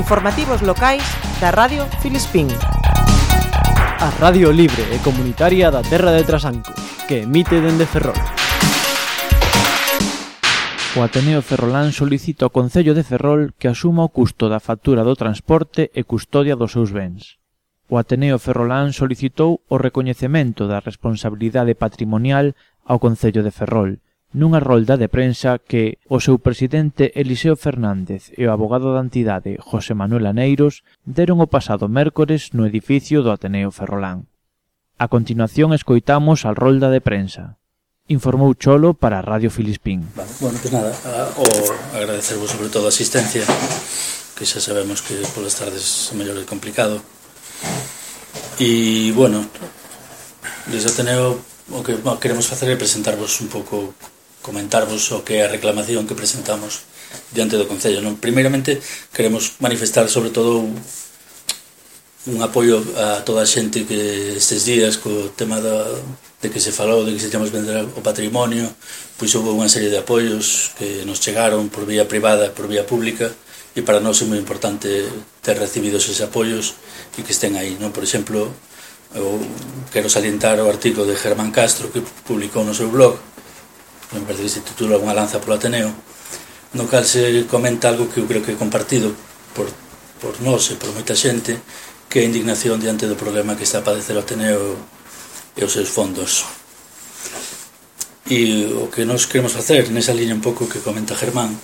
Informativos locais da Radio Filispín. A Radio Libre e Comunitaria da Terra de Trasanco, que emite dende Ferrol. O Ateneo Ferrolán solicita ao Concello de Ferrol que asuma o custo da factura do transporte e custodia dos seus bens. O Ateneo Ferrolán solicitou o recoñecemento da responsabilidade patrimonial ao Concello de Ferrol, nunha rolda de prensa que o seu presidente Eliseo Fernández e o abogado da entidade José Manuel Aneiros deron o pasado mércores no edificio do Ateneo Ferrolán. A continuación escoitamos a rolda de prensa. Informou Cholo para Radio Filispín. Vale, bueno, pues nada, o agradecervos sobre todo a asistencia, que xa sabemos que polas tardes é mellor e complicado. E, bueno, desde Ateneo o que queremos facer é presentarvos un pouco comentarvos o que é a reclamación que presentamos diante do Concello. Non? Primeiramente, queremos manifestar sobre todo un apoio a toda a xente que estes días co tema da, de que se falou, de que se temos vender o patrimonio, pois houve unha serie de apoios que nos chegaron por vía privada, por vía pública, e para nós é moi importante ter recibidos esos apoios e que estén aí. Non? Por exemplo, eu quero salientar o artigo de Germán Castro que publicou no seu blog me parece que se titula Unha lanza polo Ateneo, no cal se comenta algo que eu creo que é compartido por, por nós e por moita xente, que é a indignación diante do problema que está a padecer o Ateneo e os seus fondos. E o que nos queremos facer, nesa liña un pouco que comenta Germán,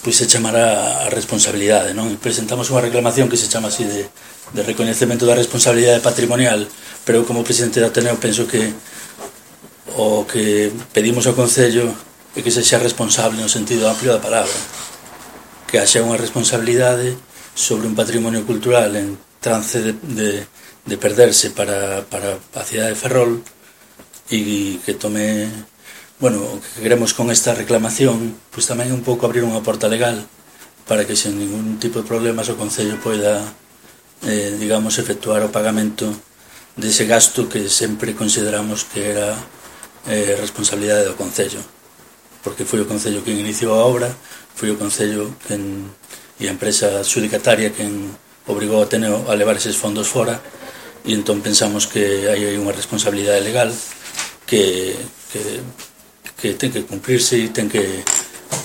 pois se chamará a responsabilidade, non? E presentamos unha reclamación que se chama así de, de recoñecemento da responsabilidade patrimonial, pero eu como presidente do Ateneo penso que o que pedimos ao Concello é que se xa responsable no sentido amplio da palabra que haxa unha responsabilidade sobre un patrimonio cultural en trance de, de, de perderse para, para a cidade de Ferrol e que tome bueno, o que queremos con esta reclamación pois pues tamén un pouco abrir unha porta legal para que sen ningún tipo de problemas o Concello poida eh, digamos efectuar o pagamento dese gasto que sempre consideramos que era eh, responsabilidade do Concello porque foi o Concello quen iniciou a obra foi o Concello quen, e a empresa xudicataria quen obrigou a Ateneo a levar eses fondos fora e entón pensamos que hai unha responsabilidade legal que, que, que ten que cumprirse e ten que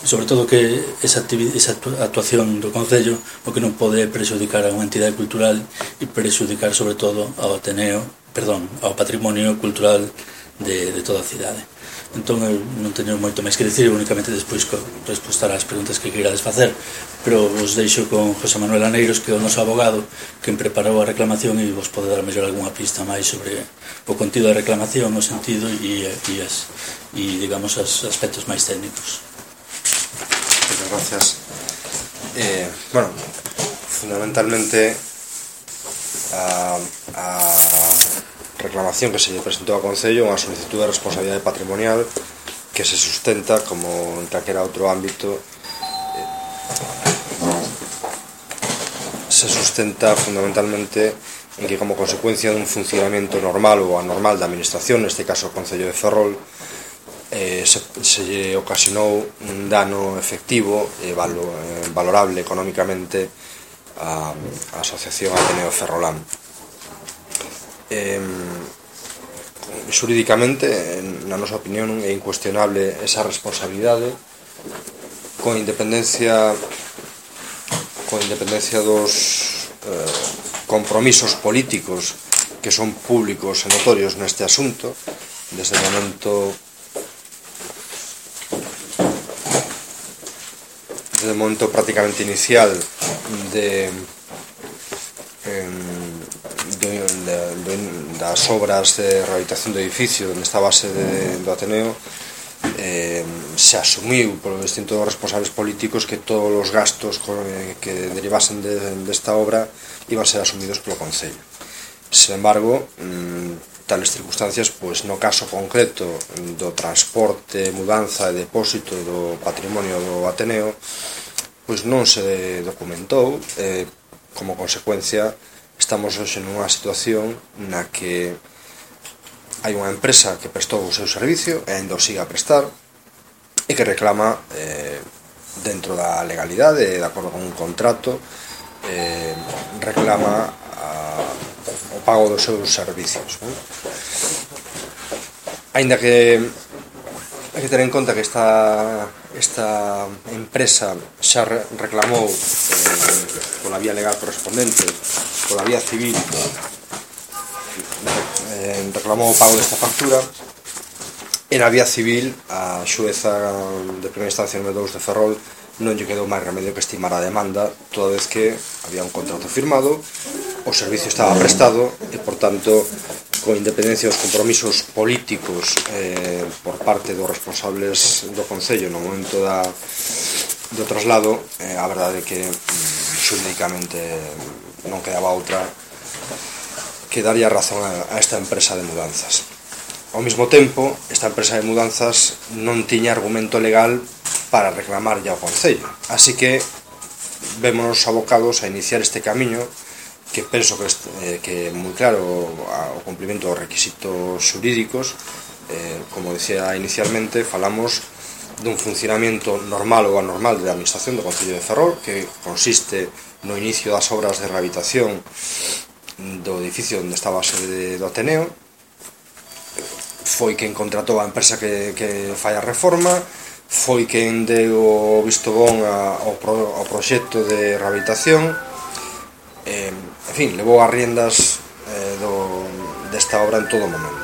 sobre todo que esa, esa actuación do Concello o que non pode prexudicar a unha entidade cultural e prexudicar sobre todo ao Ateneo perdón, ao patrimonio cultural de, de toda a cidade. Entón, eu non teño moito máis que dicir, únicamente despois respostar ás preguntas que queirades facer, pero vos deixo con José Manuel Aneiros, que é o noso abogado, que preparou a reclamación e vos pode dar mellor algunha pista máis sobre o contido da reclamación, o sentido e, e, as, e digamos, os aspectos máis técnicos. Muchas gracias. Eh, bueno, fundamentalmente a, a reclamación que se lle presentou ao Concello unha solicitud de responsabilidade patrimonial que se sustenta como en calquera outro ámbito eh, se sustenta fundamentalmente en que como consecuencia dun funcionamento normal ou anormal da administración, neste caso o Concello de Ferrol, eh, se, se lle ocasionou un dano efectivo eh, valorable económicamente a, a Asociación Ateneo Ferrolán eh, xurídicamente na nosa opinión, é incuestionable esa responsabilidade. Con independencia con independencia dos eh, compromisos políticos que son públicos e notorios neste asunto desde o momento desde o momento prácticamente inicial de, eh, de de, de, das obras de rehabilitación do edificio onde está a base de, do Ateneo eh, se asumiu polos distintos responsables políticos que todos os gastos eh, que derivasen de, desta obra iban a ser asumidos polo Concello. Sen embargo, mm, tales circunstancias, pois no caso concreto do transporte, mudanza e depósito do patrimonio do Ateneo, pois non se documentou, eh, como consecuencia, Estamos hoxe nunha situación na que hai unha empresa que prestou o seu servicio e ainda o siga a prestar e que reclama eh, dentro da legalidade de acordo con un contrato eh, reclama a, o pago dos seus servicios non? ainda que hai que ter en conta que esta, esta empresa xa reclamou eh, pola vía legal correspondente por la vía civil eh, reclamou o pago desta factura. E na vía civil a xueza de primeira instancia número 2 de Ferrol non lle quedou máis remedio que estimar a demanda toda vez que había un contrato firmado o servicio estaba prestado e por tanto con independencia dos compromisos políticos eh, por parte dos responsables do Concello no momento da, do traslado eh, a verdade é que mm, xurídicamente non quedaba outra que daría razón a, a esta empresa de mudanzas. Ao mesmo tempo, esta empresa de mudanzas non tiña argumento legal para reclamar ya ao Concello. Así que vémonos abocados a iniciar este camiño que penso que, eh, que moi claro o cumplimento dos requisitos xurídicos eh, como decía inicialmente, falamos dun funcionamento normal ou anormal da Administración do Concello de Ferrol que consiste no inicio das obras de rehabilitación do edificio onde estaba a sede do Ateneo. Foi quen contratou a empresa que, que fai a reforma. Foi quen deu o visto bon a, ao, pro, ao proxecto de rehabilitación. Eh, en fin, levou as riendas eh, do, desta obra en todo momento.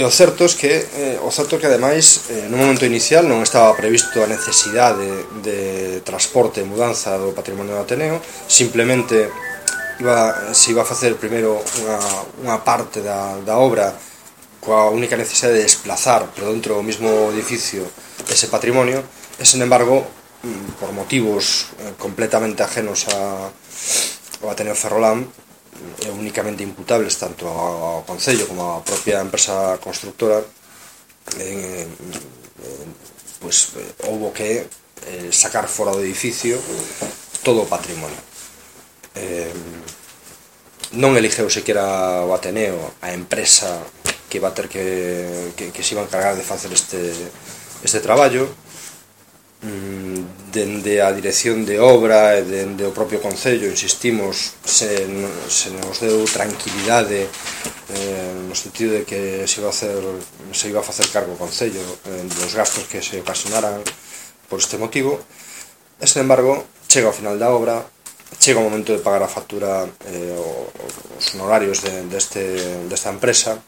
E o certo é que eh, o certo que ademais eh, no momento inicial non estaba previsto a necesidade de, de transporte e mudanza do patrimonio do Ateneo, simplemente iba, se iba a facer primeiro unha, unha parte da, da obra coa única necesidade de desplazar pero dentro do mismo edificio ese patrimonio, e sen embargo, mm, por motivos eh, completamente ajenos a, ao Ateneo Ferrolán, é únicamente imputables tanto ao Concello como á propia empresa constructora en, en, pues, eh, houbo que eh, sacar fora do edificio todo o patrimonio. Eh, non elixeu sequera o Ateneo a empresa que va ter que, que, que se iba a encargar de facer este, este traballo. Mm, dende a dirección de obra e dende o propio Concello, insistimos, se, se nos deu tranquilidade eh, no sentido de que se iba a, hacer, se iba a facer cargo o Concello eh, dos gastos que se ocasionaran por este motivo. E, sen embargo, chega ao final da obra, chega o momento de pagar a factura eh, os honorarios de, deste, desta empresa,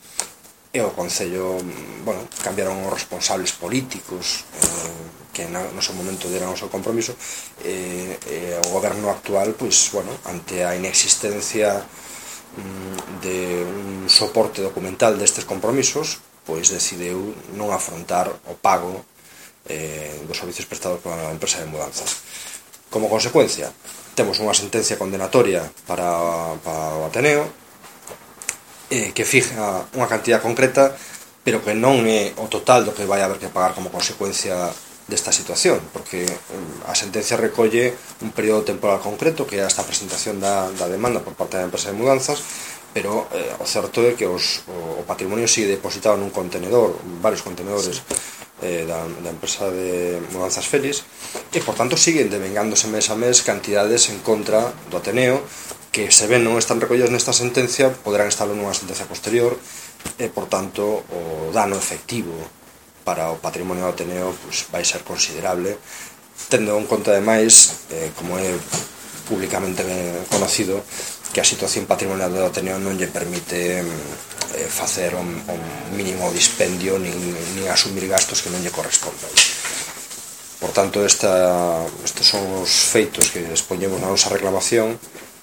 e o Concello, bueno, cambiaron os responsables políticos, eh, que na, no seu momento deran o seu compromiso eh, eh, o goberno actual pois, bueno, ante a inexistencia mm, de un soporte documental destes compromisos pois decideu non afrontar o pago eh, dos servicios prestados pola empresa de mudanzas. Como consecuencia temos unha sentencia condenatoria para, para o Ateneo eh, que fija unha cantidad concreta pero que non é o total do que vai haber que pagar como consecuencia desta situación, porque mm, a sentencia recolle un período temporal concreto que é hasta a presentación da, da demanda por parte da empresa de mudanzas, pero eh, o certo é que os, o, o patrimonio sigue depositado nun contenedor, varios contenedores eh, da, da empresa de mudanzas Félix, e por tanto siguen devengándose mes a mes cantidades en contra do Ateneo, que se ven non están recollidos nesta sentencia, poderán estarlo nunha sentencia posterior, e por tanto o dano efectivo para o patrimonio do Ateneo pues, vai ser considerable tendo en conta ademais eh, como é públicamente conocido que a situación patrimonial do Ateneo non lle permite mm, eh, facer un, un mínimo dispendio nin, nin asumir gastos que non lle correspondan por tanto esta, estes son os feitos que expoñemos na nosa reclamación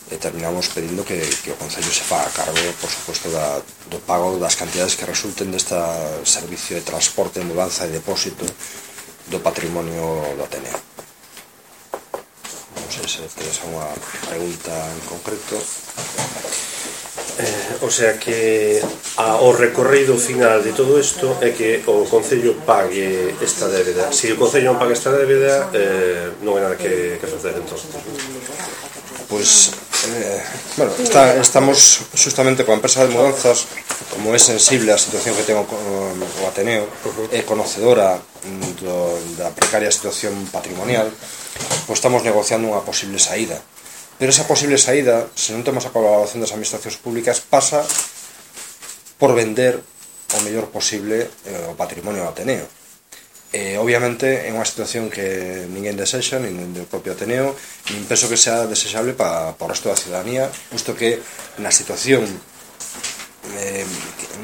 e terminamos pedindo que, que o Concello se faga cargo, por suposto, da, do pago das cantidades que resulten desta servicio de transporte, mudanza e depósito do patrimonio do Ateneo. Non sei se tedes unha pregunta en concreto. Eh, o sea que a, o recorrido final de todo isto é que o Concello pague esta débeda. Se si o Concello non paga esta débeda, eh, non hai nada que, que facer entón. Pois pues, Eh, bueno, está, estamos justamente coa empresa de mudanzas como é sensible a situación que ten o, o Ateneo é conocedora mm, do, da precaria situación patrimonial pois estamos negociando unha posible saída. Pero esa posible saída se non temos a colaboración das administracións públicas pasa por vender o mellor posible eh, o patrimonio do Ateneo. Eh, obviamente é unha situación que ninguén desexa, nin do propio Ateneo, nin penso que sea desexable para, para o resto da ciudadanía, puesto que na situación eh,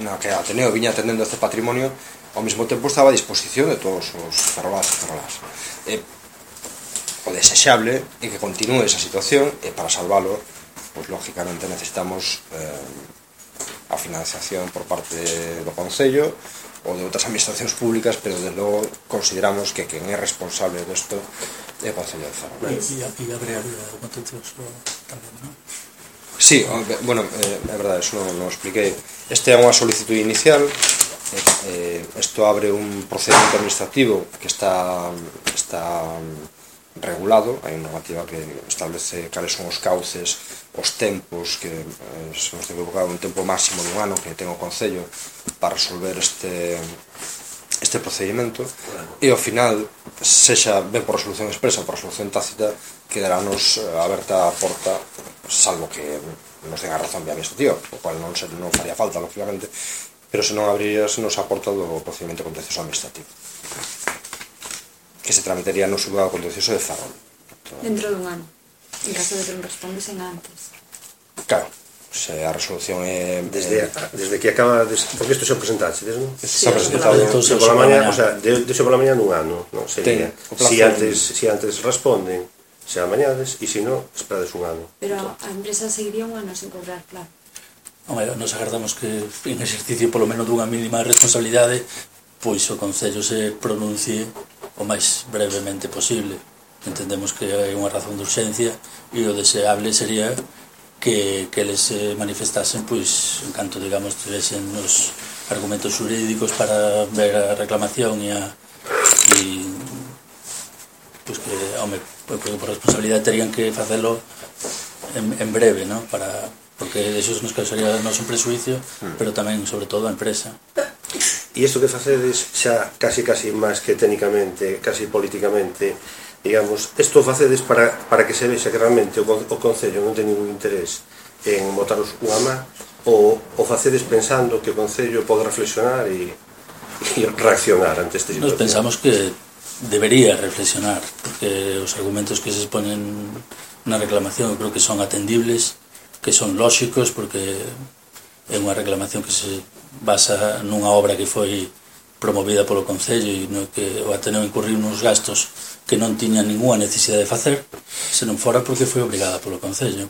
na que Ateneo viña atendendo este patrimonio, ao mesmo tempo estaba a disposición de todos os ferrolás e ferrolás. Eh, o desexable é que continúe esa situación e para salvalo, pois, lógicamente necesitamos eh, a financiación por parte do Concello ou de outras administracións públicas, pero de logo consideramos que quen é responsable disto é eh, o Concello de Ferrol. E, e habría o contencioso tamén, non? Sí, bueno, eh, é verdade, eso non, non expliquei. Este é unha solicitud inicial, eh, eh, isto eh, abre un procedimento administrativo que está, está regulado, hai unha normativa que establece cales son os cauces os tempos que eh, se ten equivocado un tempo máximo dun ano que ten o Concello para resolver este este procedimento e ao final sexa ben por resolución expresa ou por resolución tácita quedarános eh, aberta a porta salvo que nos den a razón de administrativa o cual non, se, non faría falta lógicamente pero se non abrirías nos a porta do procedimento contencioso administrativo que se tramitaría no xulgado contencioso de Ferrol. Dentro dun ano. En caso de que non respondesen antes. Claro, se a resolución é... Desde, a, desde que acaba... De, porque isto se presentaxe, non? Xa se presentado entonces, pola mañá, o sea, de, de pola mañá nun ano, non? Sería, Ten, si antes, si antes responden, se amañades, e se non, esperades un ano. Pero a empresa seguiría un ano sen cobrar claro. Home, nos agardamos que en exercicio polo menos dunha mínima responsabilidade pois o Concello se pronuncie o máis brevemente posible entendemos que hai unha razón de urxencia e o deseable sería que, que les eh, manifestasen pois, en canto, digamos, tivesen os argumentos jurídicos para ver a reclamación e a e, pois que, home, pois, por responsabilidade terían que facelo en, en breve, ¿no? para, porque eso nos causaría non un presuicio, hmm. pero tamén, sobre todo, a empresa. E isto que facedes xa casi casi máis que técnicamente, casi políticamente, digamos, isto facedes para, para que se vexa que realmente o, o Concello non ten ningún interés en botaros unha má ou o facedes pensando que o Concello pode reflexionar e, e reaccionar ante este situación? Nos pensamos que debería reflexionar porque os argumentos que se exponen na reclamación creo que son atendibles que son lóxicos porque é unha reclamación que se basa nunha obra que foi promovida polo Concello e no que o Ateneo incurriu nos gastos que non tiña ninguna necesidade de facer, se non fora porque foi obrigada polo Concello.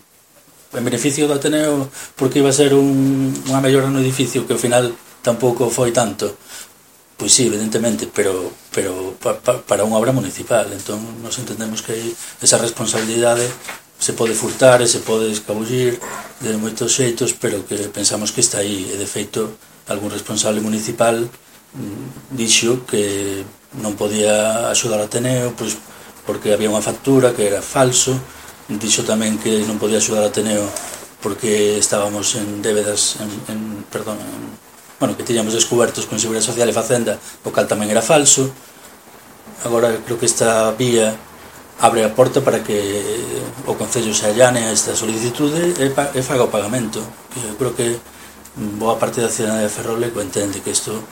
En beneficio do Ateneo, porque iba a ser un, unha mellora no edificio, que ao final tampouco foi tanto. Pois sí, evidentemente, pero, pero pa, pa, para unha obra municipal. Entón, nos entendemos que esa responsabilidade se pode furtar e se pode escabullir de moitos xeitos, pero que pensamos que está aí. E, de feito, algún responsable municipal dixo que non podía axudar a Ateneo pois, porque había unha factura que era falso. Dixo tamén que non podía axudar a Ateneo porque estábamos en débedas en, en, perdón, en, bueno, que tiñamos descubertos con Seguridade Social e Facenda o cal tamén era falso. Agora creo que esta vía abre a porta para que o Concello se allane a esta solicitude e, e faga o pagamento que eu creo que boa parte da cidade de Ferrole entende que isto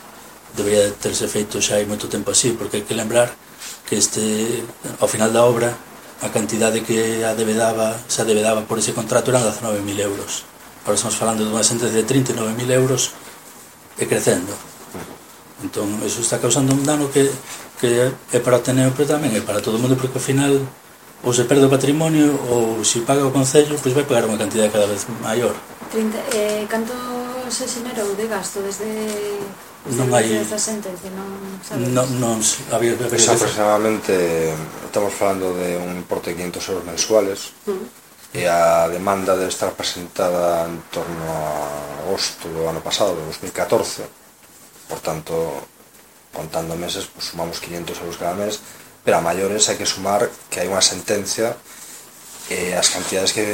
debería terse feito xa hai moito tempo así, porque hai que lembrar que este, ao final da obra, a cantidade que a devedaba, xa devedaba por ese contrato eran 19.000 euros. Ahora estamos falando dunha sentencia de 39.000 euros e crecendo. Entón, eso está causando un dano que, que é para o Ateneo, pero tamén é para todo o mundo, porque ao final ou se perde o patrimonio ou se paga o Concello, pois vai pagar unha cantidade cada vez maior. 30, eh, canto se xenerou de gasto desde non hai esa sentencia, non sabes. Non, non había que pues aproximadamente estamos falando de un importe de 500 euros mensuales. Uh -huh. E a demanda debe estar presentada en torno a agosto do ano pasado, de 2014. Por tanto, contando meses, pues, sumamos 500 euros cada mes, pero a maiores hai que sumar que hai unha sentencia e as cantidades que,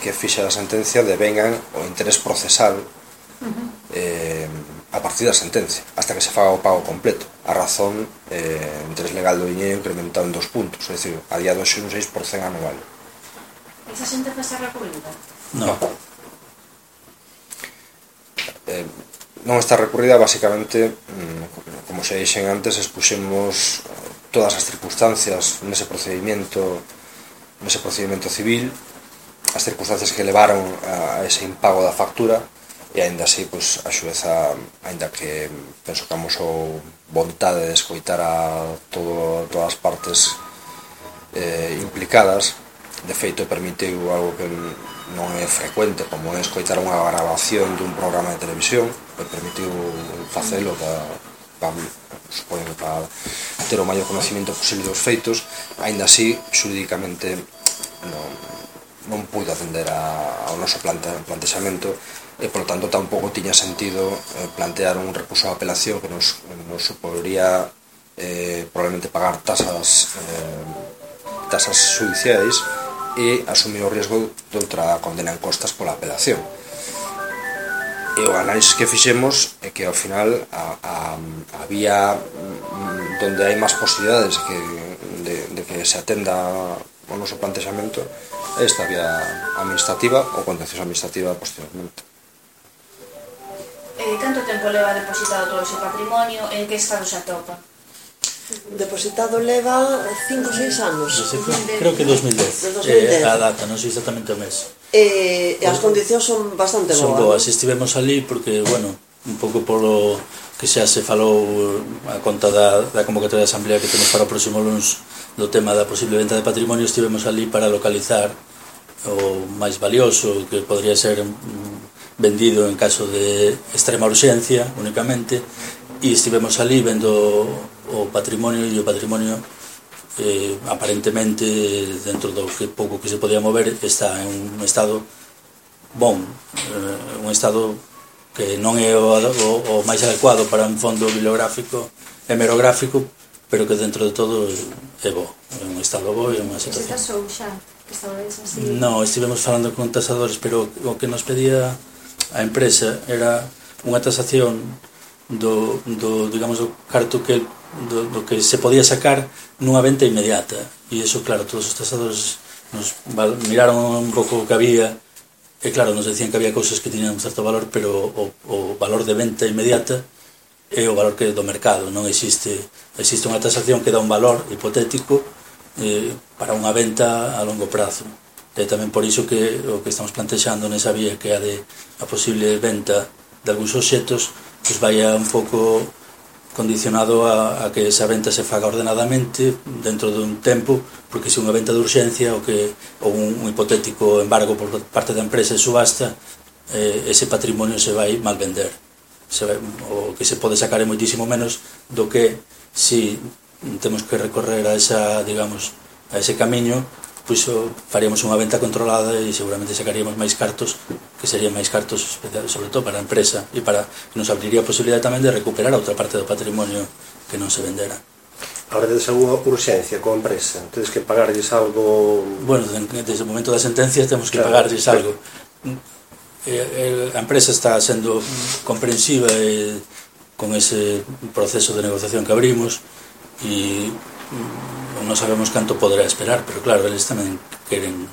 que fixa a sentencia devengan o interés procesal uh -huh. eh, a partir da sentencia, hasta que se faga o pago completo. A razón, eh, o interés legal do diñeiro incrementado en dos puntos, é dicir, a día doxe un 6% anual. Esa xente pasará a recurrida? No. Eh, non está recurrida, basicamente, mm, como se dixen antes, expuxemos eh, todas as circunstancias nese procedimento nese procedimento civil as circunstancias que levaron a ese impago da factura e aínda así pois, a xueza aínda que penso que amosou vontade de escoitar a todo, todas as partes eh, implicadas de feito permitiu algo que non é frecuente como é escoitar unha grabación dun programa de televisión e permitiu facelo para, para supoño que para ter o maior conocimiento posible dos feitos aínda así xurídicamente non, non pude atender a, ao noso plante, plantexamento e polo tanto tampouco tiña sentido eh, plantear un recurso de apelación que nos, nos suporía eh, probablemente pagar tasas eh, tasas judiciais e asumir o riesgo de outra condena en costas pola apelación. E o análisis que fixemos é que ao final a, a, a vía mm, donde hai máis posibilidades que, de, de que se atenda o noso plantexamento esta vía administrativa ou contencioso administrativa posteriormente. Eh, canto tempo leva depositado todo ese patrimonio? En que estado se atopa? Depositado leva 5 ou 6 anos. Creo que 2010. 2010. Eh, a data, non sei exactamente o mes. E eh, as condicións son bastante boas. Son boas, ¿no? estivemos ali porque, bueno, un pouco polo que xa se falou a conta da, da convocatoria da Asamblea que temos para o próximo lunes do tema da posible venta de patrimonio, estivemos ali para localizar o máis valioso que podría ser vendido en caso de extrema urxencia únicamente e estivemos ali vendo o patrimonio e o patrimonio eh, aparentemente dentro do que pouco que se podía mover está en un estado bon, eh, un estado que non é o, o, o máis adecuado para un fondo bibliográfico hemerográfico pero que dentro de todo é bo, é un estado bo e unha situación. Xa, que. Non, estivemos falando con tasadores, pero o que nos pedía a empresa era unha tasación do, do digamos, do carto que, do, do que se podía sacar nunha venta inmediata. E iso, claro, todos os tasadores nos miraron un pouco o que había e claro, nos decían que había cousas que tiñan un certo valor, pero o, o valor de venta inmediata é o valor que do mercado, non existe existe unha tasación que dá un valor hipotético eh, para unha venta a longo prazo. É tamén por iso que o que estamos plantexando nesa vía que a de a posible venta de algúns obxetos pois vaya un pouco condicionado a, a que esa venta se faga ordenadamente dentro dun tempo, porque se unha venta de urxencia ou que ou un, un hipotético embargo por parte da empresa e subasta, eh, ese patrimonio se vai mal vender. Se vai, o que se pode sacar é moitísimo menos do que si temos que recorrer a esa, digamos, a ese camiño pois eh, faríamos unha venta controlada e seguramente sacaríamos máis cartos que serían máis cartos sobre todo para a empresa e para que nos abriría a posibilidade tamén de recuperar a outra parte do patrimonio que non se vendera. Ahora tedes algunha urxencia coa empresa? Tedes que pagarlles algo... Bueno, desde o momento da sentencia temos que claro, pagarlles algo. Eh, eh, A empresa está sendo comprensiva e con ese proceso de negociación que abrimos e non sabemos canto poderá esperar, pero claro, eles tamén queren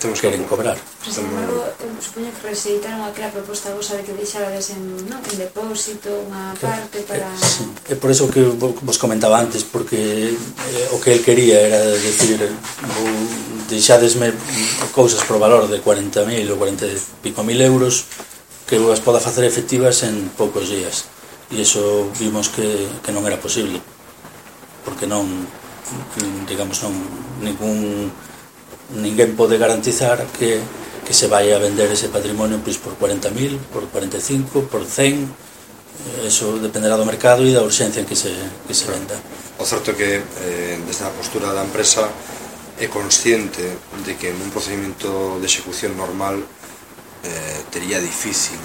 Temos que queren cobrar. Pero, sin embargo, supoño que rexeitaron aquela proposta vosa de que deixarades en, no, en depósito unha eh, parte eh, para... Eh, sí. é por eso que vos comentaba antes, porque eh, o que el quería era decir eh, vou deixadesme cousas por valor de 40.000 ou 40 pico mil euros que eu as poda facer efectivas en poucos días. E iso vimos que, que non era posible, porque non digamos, non ningún ninguén pode garantizar que, que se vai a vender ese patrimonio pois, por 40.000, por 45, por 100 eh, eso dependerá do mercado e da urxencia en que se, que se venda. O certo é que eh, desde a postura da empresa é consciente de que nun procedimento de execución normal eh, tería difícil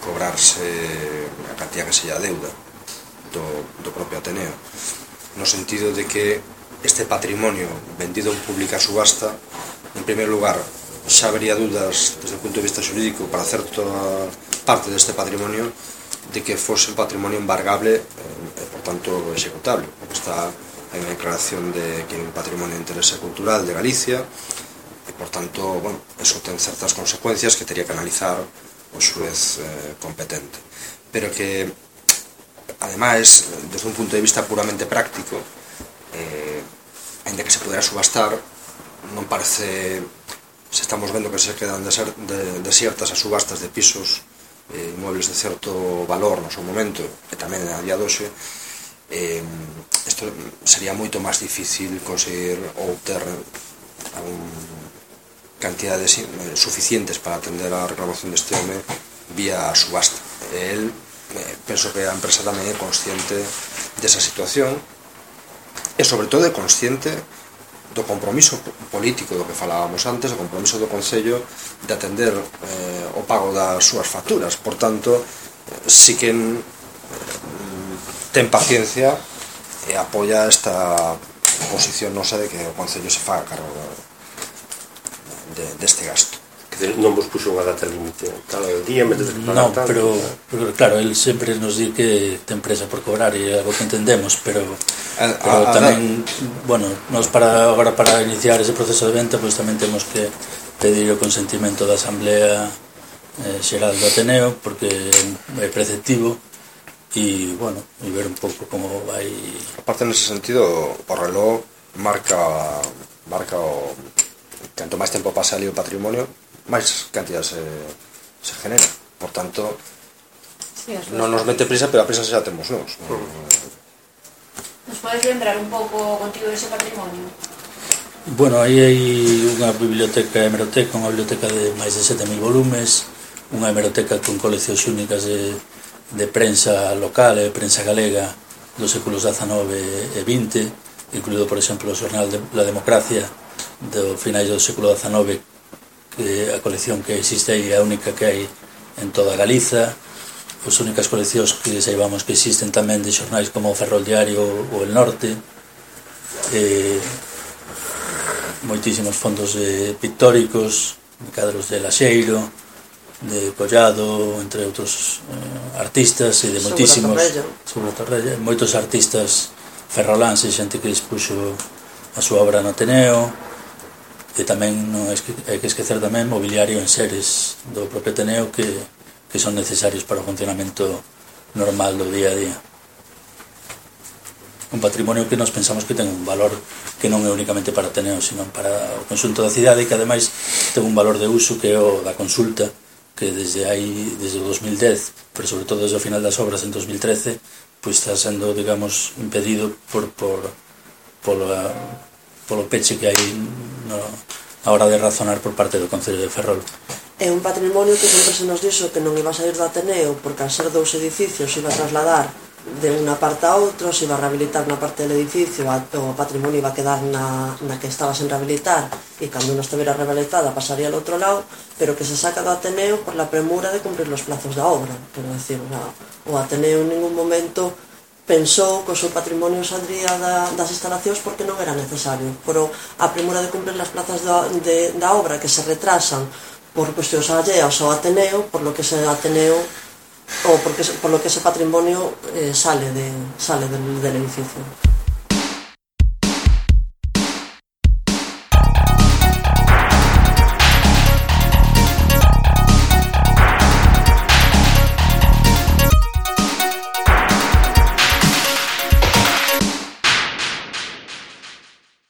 cobrarse eh, a cantidad que se a deuda do, do propio Ateneo. No sentido de que este patrimonio vendido en pública subasta, en primeiro lugar, xa habería dudas desde o punto de vista xurídico para certa parte deste patrimonio de que fose un patrimonio embargable eh, e, por tanto, executable. Está hai unha declaración de que é un patrimonio de interese cultural de Galicia e, por tanto, bueno, eso ten certas consecuencias que teria que analizar o xuez eh, competente. Pero que, ademais, desde un punto de vista puramente práctico, eh, ainda que se pudera subastar non parece se estamos vendo que se quedan desert, de, desiertas as subastas de pisos eh, inmuebles de certo valor no seu momento e tamén a día doxe eh, isto sería moito máis difícil conseguir ou ter un cantidades eh, suficientes para atender a reclamación deste home vía subasta. El, eh, penso que a empresa tamén é consciente desa situación e sobre todo é consciente do compromiso político do que falábamos antes, o compromiso do Concello de atender eh, o pago das súas facturas. Por tanto, si quen mm, ten paciencia e apoia esta posición nosa de que o Concello se faga cargo de, de, deste gasto non vos puxo unha data límite. Tal día, me tedes que pagar no, tanto pero, pero claro, el sempre nos di que ten presa por cobrar e algo que entendemos pero, a, pero a, tamén a... bueno, nos para agora para iniciar ese proceso de venta pois pues, tamén temos que pedir o consentimento da Asamblea eh, Xeral do Ateneo porque é preceptivo e, bueno, e ver un pouco como vai... Aparte, nese sentido, o reloj marca marca o canto máis tempo pasa ali o patrimonio máis cantidad se, se genera. Por tanto, sí, non nos mete prisa, pero a prisa xa temos nos. Uh -huh. Nos podes lembrar un pouco contigo ese patrimonio? Bueno, aí hai unha biblioteca hemeroteca, unha biblioteca de máis de 7.000 volumes, unha hemeroteca con coleccións únicas de, de prensa local e prensa galega dos séculos XIX e XX, incluído, por exemplo, o xornal de La Democracia do finais do século XIX que a colección que existe aí é a única que hai en toda Galiza. As únicas coleccións que saibamos que existen tamén de xornais como o Ferrol Diario ou El Norte. Eh, moitísimos fondos eh, pictóricos cadros de Laxeiro de Collado, entre outros eh, artistas e de moitísimos sobre Torrella, moitos artistas ferroláns e xente que expuxo a súa obra no Ateneo e tamén non hai que esquecer tamén mobiliario en seres do propio Ateneo que, que son necesarios para o funcionamento normal do día a día. Un patrimonio que nós pensamos que ten un valor que non é únicamente para Ateneo, sino para o conxunto da cidade e que ademais ten un valor de uso que é o da consulta que desde aí, desde o 2010 pero sobre todo desde o final das obras en 2013 pois está sendo, digamos, impedido por, por, pola, polo peche que hai no, a hora de razonar por parte do Concello de Ferrol. É un patrimonio que sempre se nos dixo que non iba a sair do Ateneo porque a ser dous edificios iba a trasladar de unha parte a outra, se iba a rehabilitar unha parte do edificio, o patrimonio iba a quedar na, na que estaba sen rehabilitar e cando non estivera rehabilitada pasaría ao outro lado, pero que se saca do Ateneo por la premura de cumprir los plazos da obra. Quero decir, na, o Ateneo en ningún momento pensou que o seu patrimonio saldría da, das instalacións porque non era necesario. Pero a premura de cumprir as plazas da, de, da obra que se retrasan por cuestións alleas ao Ateneo, por lo que se Ateneo ou porque, por lo que ese patrimonio eh, sale, de, sale del, del edificio.